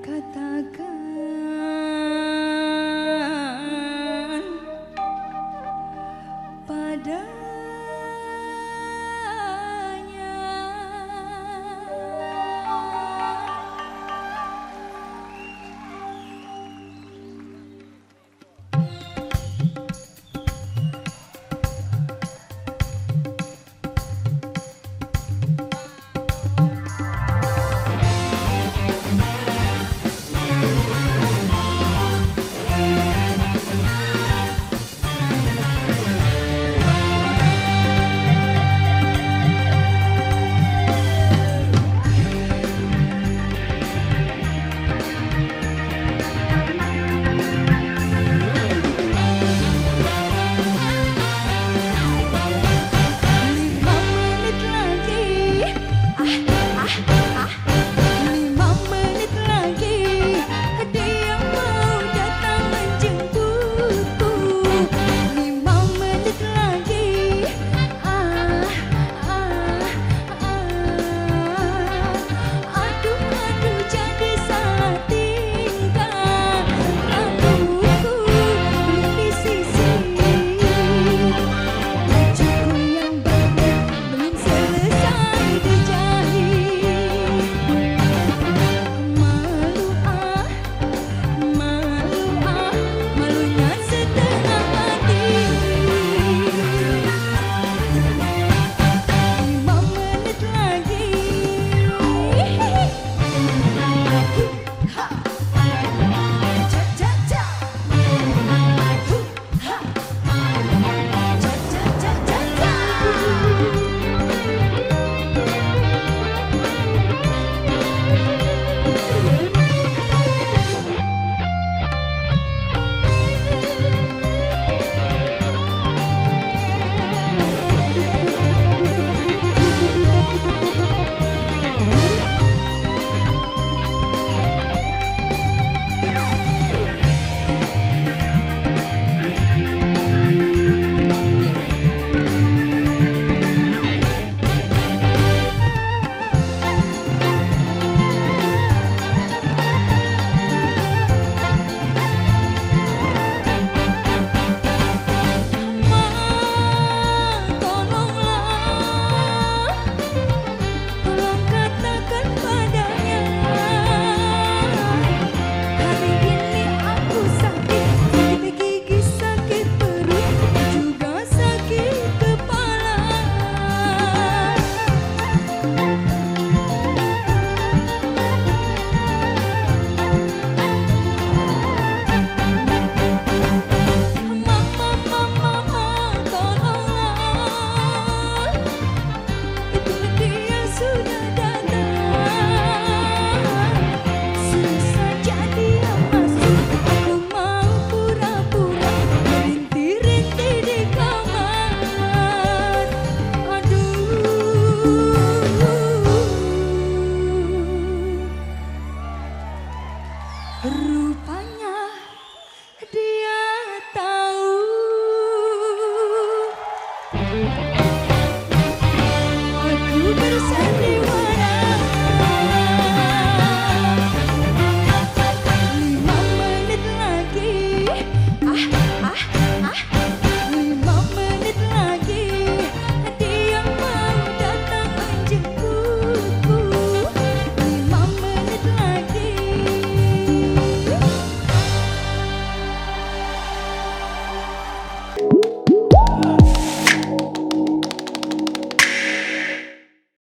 katakan pada